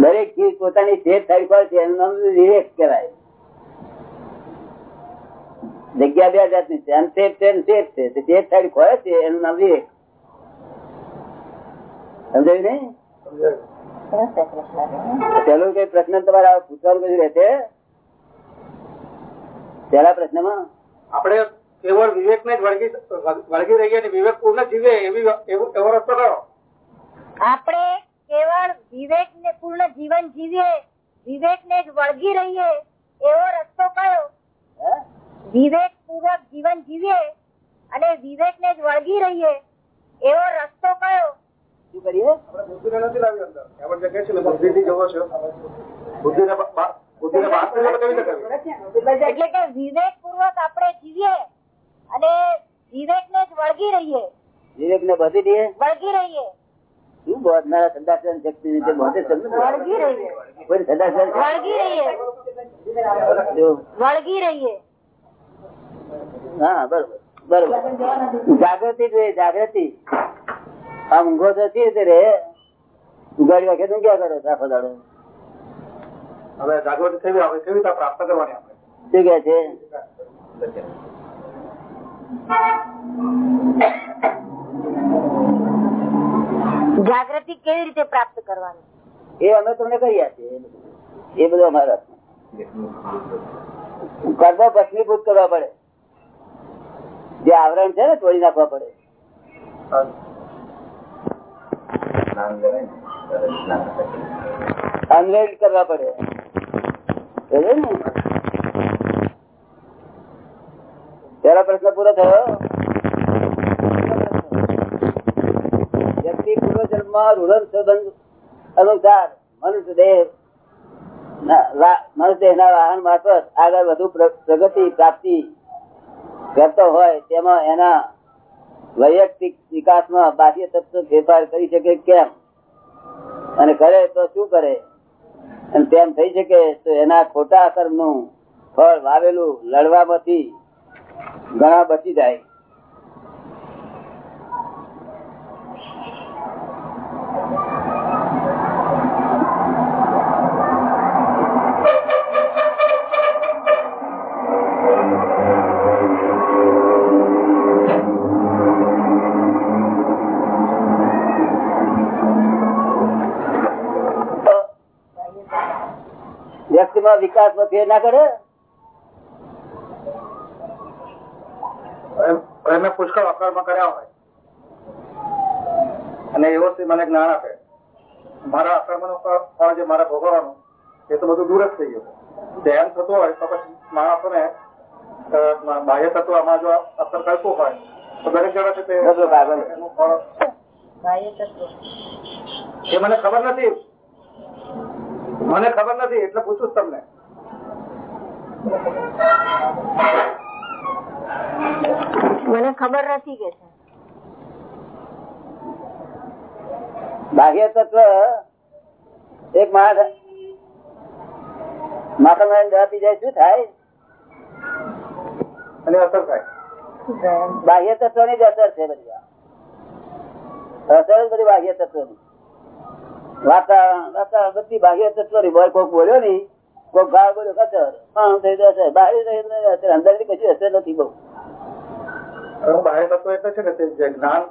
દરેક ચીજ પોતાની શેઠ થડી છે એનું નામ વિવેક કહેવાય. જગ્યા બે જાતની છે અનસેફ છે શેઠ છે. તે શેઠ સાઈડ ખોય છે એનું નામ વિવેક સમજાયું નહીં? પેલો કઈ પ્રશ્ન તમારે પૂછવાનું કઈ રહેશે? પેલા પ્રશ્નમાં? આપણે કેવળ વિવેક ને જ વળગી વળગી રહીએ વિવેક પૂર્ણ જીવે એવી એવો એવો રસ્તો કરો. આપણે કેવળ વિવેક ને પૂર્ણ જીવન જીવીએ વિવેક ને જ વળગી રહીએ એવો રસ્તો કયો? વિવેક પૂર્વક જીવન જીવીએ અને વિવેક ને જ વળગી રહીએ એવો રસ્તો કયો? શું કરીએ? એટલે કે વિવેક પૂર્વક આપણે જીવીએ અને વિવેક ને જ વળગી રહીએ. વિવેક ને બધી વળગી રહીએ. શું બોધનારા સંદાસન શક્તિ રીતે બોધે સમજ વળગી રહીએ કોઈ સંદાસન વળગી રહીએ જો, વળગી રહીએ હા બરોબર બરોબર જાગૃતિ જોઈએ જાગૃતિ આ ઊંઘો તો સી રીતે રે ઉગાડી વાગે તું ક્યાં કરો છો આખો દાડો હવે જાગૃતિ થઈ હવે કેવી રીતે પ્રાપ્ત કરવાની આપણે શું કે છે જાગૃતિ કેવી રીતે પ્રાપ્ત કરવાની? એ અમે તમને કહી એ બધું અમારા કર્મ ભસ્મીભૂત કરવા પડે. જે આવરણ છે ને તોડી નાખવા પડે. અનવેલ્ડ કરવા પડે. ને? પ્રશ્ન પૂરો થયો. અનુસાર મનુષ્ય દેહ મનુષ્ય દેહના વાહન મારફત આગળ વધુ પ્રગતિ પ્રાપ્તિ કરતો હોય તેમાં એના વૈયક્તિક વિકાસમાં બાહ્ય તત્વ ફેરફાર કરી શકે કેમ? અને કરે તો શું કરે? અને તેમ થઈ શકે તો એના ખોટા કર્મનું ફળ વાવેલું લડવામાંથી ઘણા બચી જાય. વિકાસમાં ફેર ના કરે? એમ- એમને પુષ્કળ અકર્મ કર્યા હોય. અને એવો મને જ્ઞાન આપે. મારા અકર્મનું ફળ જે મારા ભોગવવાનું એ તો બધું દૂર જ થઈ ગયું. ધ્યાન થતું હોય તો પછી માણસોને બાહ્ય તત્વમાં જો અસર કરતું હોય તો દરેક જણા છે એનું ફળ એ મને ખબર નથી. મને ખબર નથી એટલે પૂછું તમને. મને ખબર નથી કે છે. બાહ્ય તત્વ એક માણસ માથા માં ડરાતી જાય શું થાય? અને અસર થાય. બાહ્ય તત્વની જ અસર છે બધી. અસર જ બધી બાહ્ય તત્વની વાતાવરણ વાતાવરણ બધી બાહ્ય તત્વની બોલ કોક બોલ્યો ની કોક ગાળ બોલ્યો કચર હા થઈ જશે બાહ્ય અંદરની કશી અસર નથી બહુ. હવે તત્વ એટલે છે ને તે જે જ્ઞાન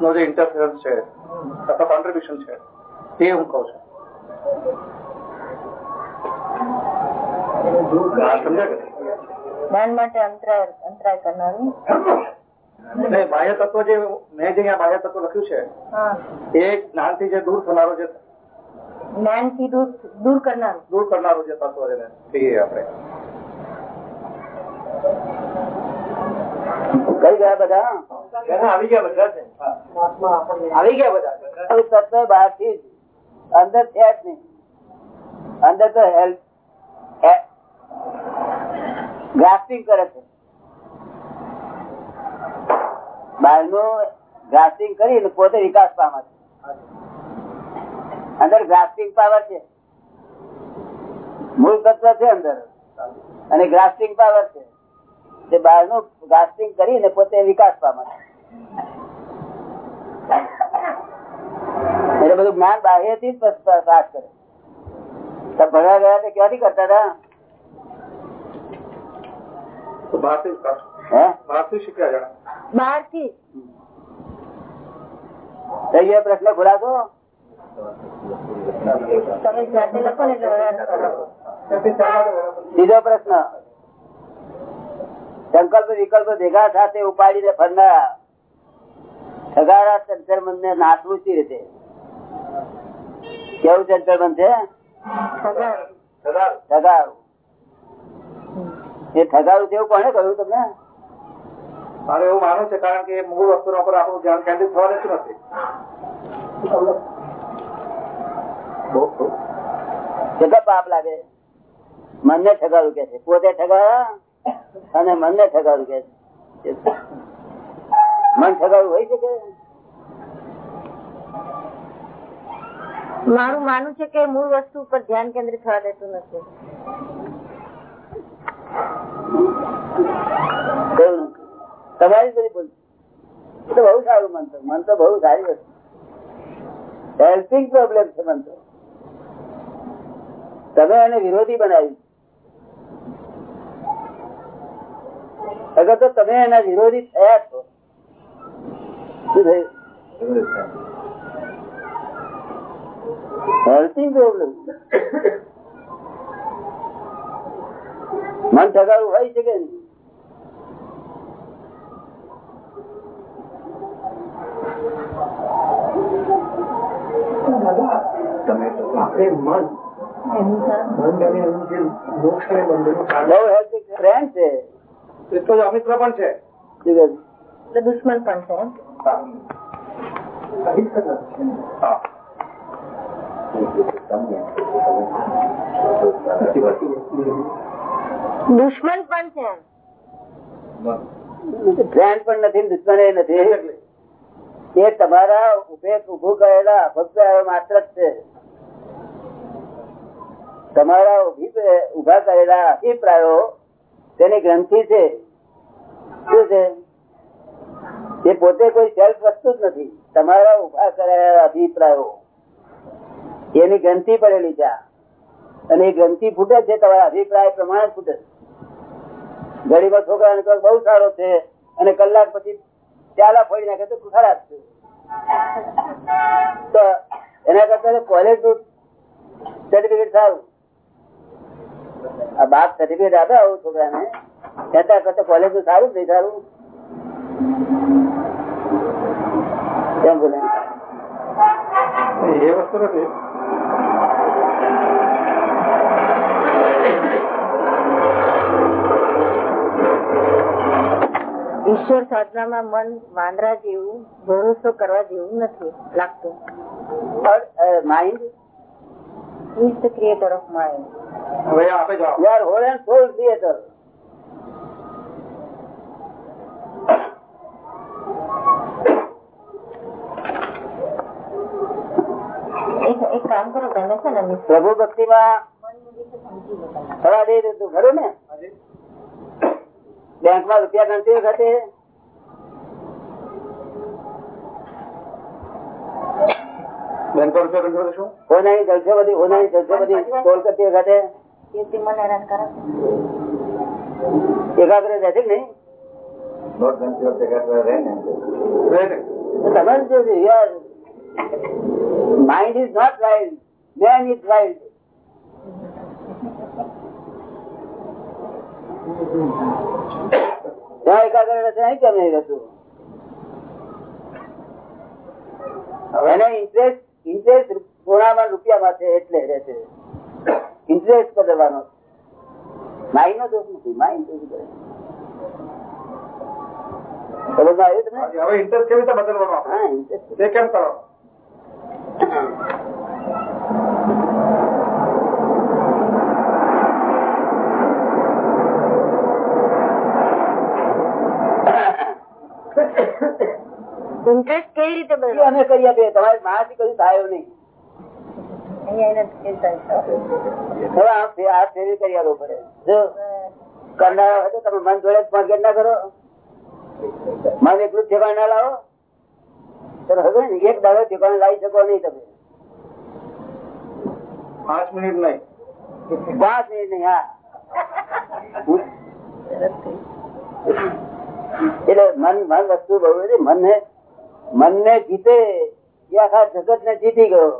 નો જે ઇન્ટરફરન્સ છે અથવા કોન્ટ્રીબ્યુશન છે તે હું કહું છું. હા, સમજ્યા કે જ્ઞાન માટે અંતરાય અંતરાય બાહ્ય તત્વ જે મેં જે અહીંયા બાહ્ય તત્વ લખ્યું છે એ જ્ઞાનથી જે દૂર થનારો જે જ્ઞાનથી દૂર દૂર કરનાર દૂર કરનારો જે તત્વ છે ને તે આપણે કઈ ગયા બધા આવી ગયા બધા છે આવી ગયા બધા તત્વ બહારથી અંદર છે જ નહીં અંદર તો હેલ્પ ગ્રાફ્ટિંગ કરે છે બહારનું ગ્રાફ્ટિંગ કરીને પોતે વિકાસ પામે છે અંદર ગ્રાફ્ટિંગ પાવર છે. મૂળ તત્વ છે અંદર. અને ગ્રાફ્ટિંગ પાવર છે. તે બહારનું ગ્રાફ્ટિંગ કરીને પોતે વિકાસ પામે એટલે બધું જ્ઞાન બાહ્યથી જ પ્રાપ્ત કરે. તમે ભણવા ગયા તો ક્યાંથી કરતા હતા? પ્રશ્ન ખુલાસો? સીધો પ્રશ્ન. સંકલ્પ વિકલ્પ ભેગા સાથે ઉપાડીને ફરનારા. સગારા ચંચર મન ને નાશવું સી રીતે? કેવું ચંચર મન છે એ ઠગારું એવું કોને કહ્યું તમને? મારે એવું માનવું છે કારણ કે મૂળ વસ્તુ ઉપર આપણું ધ્યાન કેન્દ્રિત થવા દેતું નથી. કેટલા પાપ લાગે. મનને ઠગાડું કે છે? પોતે ઠગાડ્યા અને મનને ઠગાડું કે છે? મન ઠગાડું હોય શકે મારું માનવું છે કે મૂળ વસ્તુ ઉપર ધ્યાન કેન્દ્રિત થવા દેતું નથી? તમારી બધી ભૂલ. તો બહુ સારું મન તો. મન તો બહુ સારી વસ્તુ. હેલ્પિંગ પ્રોબ્લેમ છે મન તો. તમે એને વિરોધી બનાવ્યું. અગર તો તમે એના વિરોધી થયા છો, શું થયું? પ્રોબ્લેમ મન ઠગાવું હોય છે કે તમે તો આપણે હેલ્પિંગ ફ્રેન્ડ છે એટલો જ અમિત્ર પણ છે શું કહે છે? એટલે દુશ્મન પણ છે હા દુશ્મન પણ છે ફ્રેન્ડ પણ નથી ને દુશ્મન એ નથી એ તમારા ઉભે ઉભું કરેલા ફક્ત માત્ર જ છે તમારા ઊભી કરેલા અભિપ્રાયો તેની ગ્રંથિ છે. શું છે? એ પોતે કોઈ સેલ્ફ વસ્તુ જ નથી. તમારા ઊભા કરેલા અભિપ્રાયો એની ગ્રંથિ પડેલી છે. અને એ ગ્રંથિ ફૂટે છે, તમારા અભિપ્રાય પ્રમાણે ફૂટે છે. ગરીબો છોકરાને કહો બહુ સારો છે અને કલાક પછી ચાલા ફોડી નાખે તો ખરાબ છે. તો એના કરતા કોલેજ સર્ટિફિકેટ સારું. આ બાપ સર્ટિફિકેટ આપે આવું છોકરાને. કહેતા કરતા કોલેજનું સારું જ નહીં સારું? કેમ બોલે? એ વસ્તુ નથી. ઈશ્વર સાધનામાં મન માંદરા જેવું ભરોસો કરવા જેવું નથી લાગતું. Mind is the creator of mind હવે આપે જવાબ you are whole and soul creator એક એક કામ કરો તમે છે ને મિસ- પ્રભુ ભક્તિમાં થવા દે તો ખરું ને બેંકમાં રૂપિયા ગણતી વખતે બેન પર રૂપિયા ગણતો શું હોનાની જલસે બધી હોનાની જલસે બધી ટોલ કરતી વખતે કીર્તિ મને હેરાન કરે એકાગ્ર રહે છે કે નહીં રહે છે. તમે યાર mind is not wild man is wild ત્યાં એકાગ્ર રહેશે અહીં કેમ નહીં રહેતું એને ઇન્ટરેસ્ટ ઇન્ટરેસ્ટ સોનામાં રૂપિયામાં છે એટલે રહેશે ઇન્ટરેસ્ટ બદલવાનો માઇન્ડ નો દોષ નથી માઇન્ડ દોષ કરે સમજમાં આવ્યું તમને હવે ઇન્ટરેસ્ટ કેવી રીતે બદલવાનો આપણે? હા ઇન્ટરેસ્ટ તે કેમ કરો ઇન્ટરેસ્ટ કેવી રીતે એ બદલો અમે કરી આપીએ તમારે મારાથી કશું થાય એવું નહીં અહીંયા એને કેવું થાય? હવે આ ફે- આ ફેરવી કરી આપવું પડે જો કરનારા હોય તો તમે મન જોડે માર્કેટ ના કરો મન એટલું ઠેકાણ ના લાવો તો હવે ને એક દાડો ઠેકાણ લાવી શકો નહીં તમે પાંચ મિનિટ નહીં પાંચ મિનિટ નહીં હા એટલે મન મન વસ્તુ બહુ છે મનને મનને જીતે એ આખા જગત ને જીતી ગયો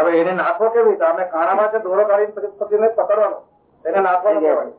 હવે એને નાખો કેવી રીતે? અમે કાણામાં છે દોરો કાઢીને પછી પકડવાનો. એને નાખવાનું કહેવાય.